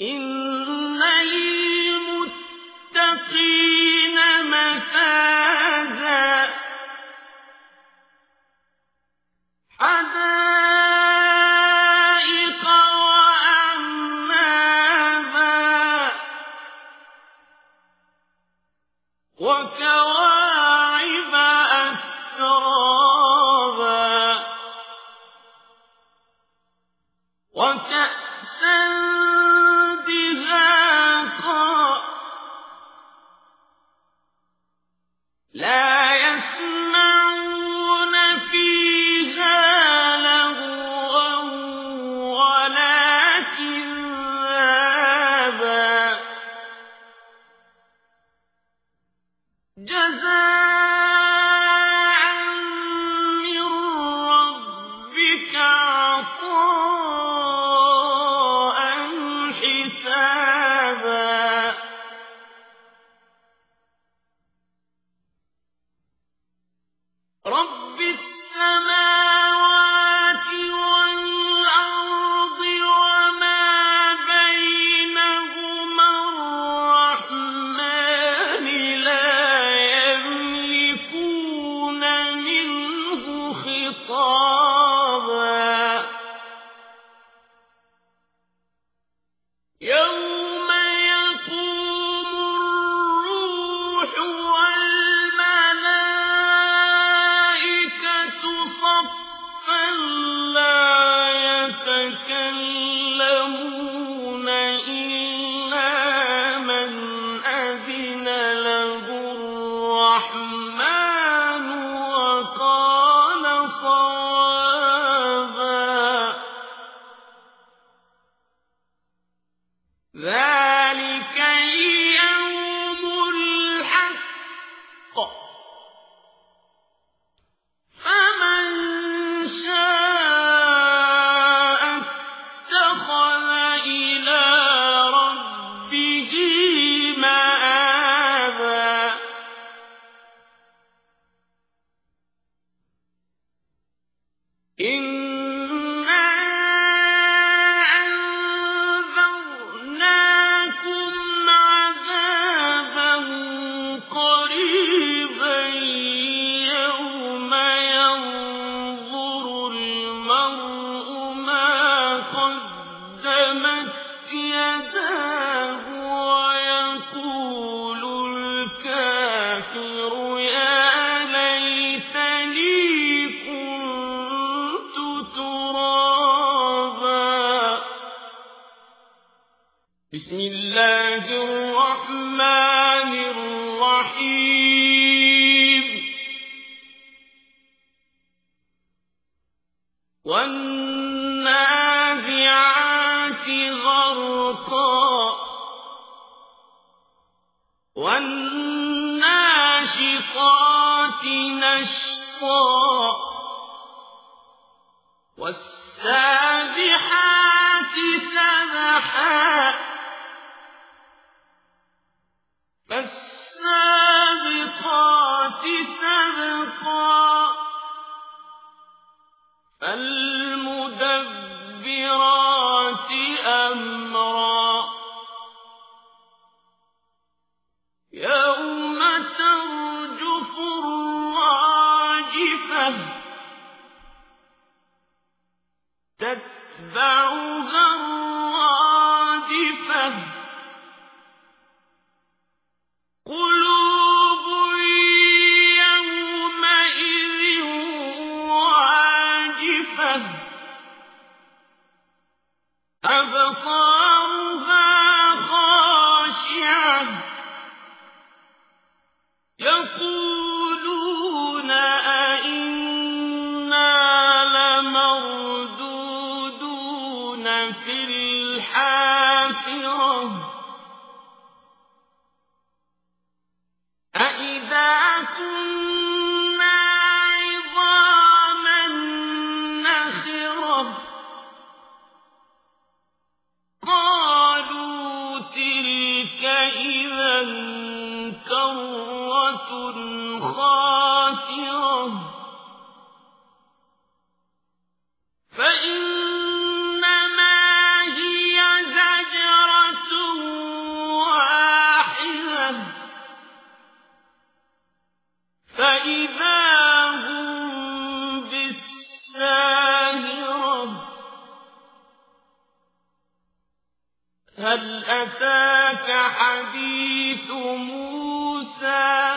إن للمتقين حدائق وكواعب أترابا جزاء يوم ذلك بسم الله الرحمن الرحيم. والنازعات غرقا. والناشطات نشطا. والسابحات سبحا. الراجفة تتبعها الرادفة. قلوب يومئذ واجفة. أبصارها أئذا كنا عظاما قالوا تلك إذا كرة خاسرة هل أتاك حديث موسى؟